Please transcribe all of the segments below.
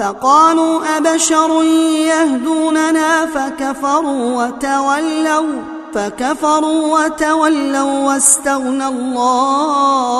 فقالوا أبشر يهدوننا فكفروا وتولوا فكفروا وتولوا واستغنى الله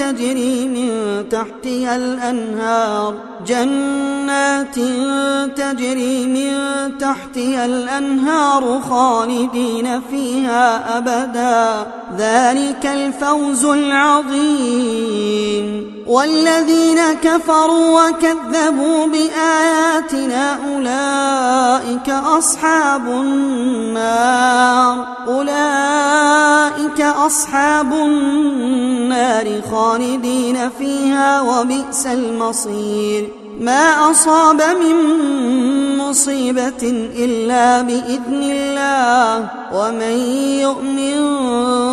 تجري من تحتها الأنهار. جنات تجري من تحتها الأنهار خالدين فيها أبدا. ذلك الفوز العظيم. والذين كفروا وكذبوا بآياتنا أولئك أصحاب النار. أولئك أصحاب النار خالدين فيها وبئس المصير. ما أصاب من مصيبة إلا بإذن الله. ومن يؤمن